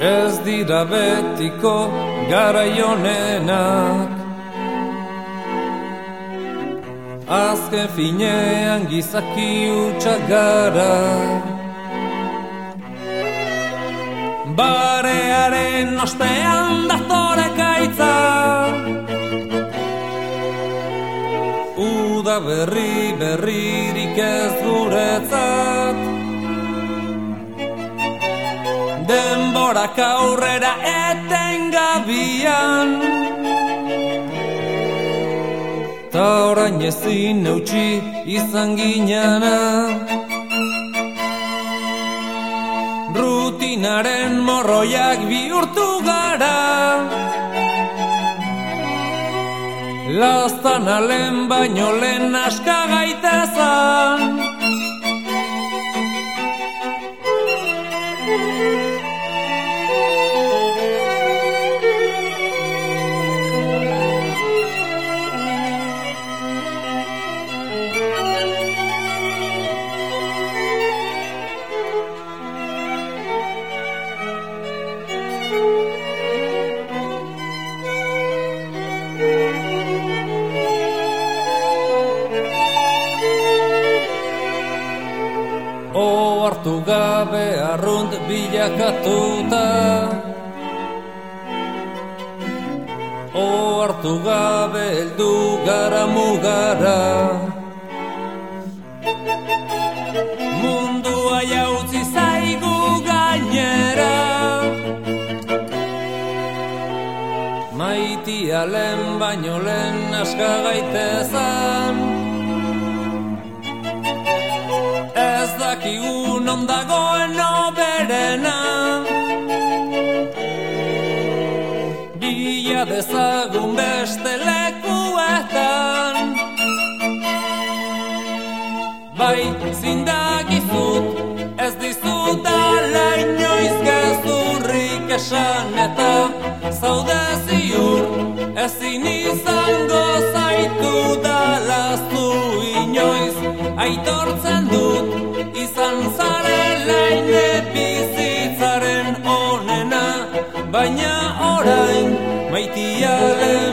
Ez dira betiko garaionenak Azken finean gizaki utxak gara. Barearen ostean datore kaitza Uda berri berririk ez guretzat Denborak aurrera eten gabian. Ta orain ezin eutxi izan ginana Rutinaren morroiak bihurtu gara. Lastan alen baino lehen aska gaitezan hartu gabe arrunt bilakatuta. O hartu gabe eldu gara mugara. Mundua jautzi zaigu gainera. Maitia lehen baino lehen aska gaitezan Dakigu non dagoen oberena Bila dezagun beste lekuetan. Bai zindagizut ez dizut ala inoiz gezurrik esan eta zaude ziur ezin izango zaitu dalaztu inoiz. Aitortzen dut baina orain maitialen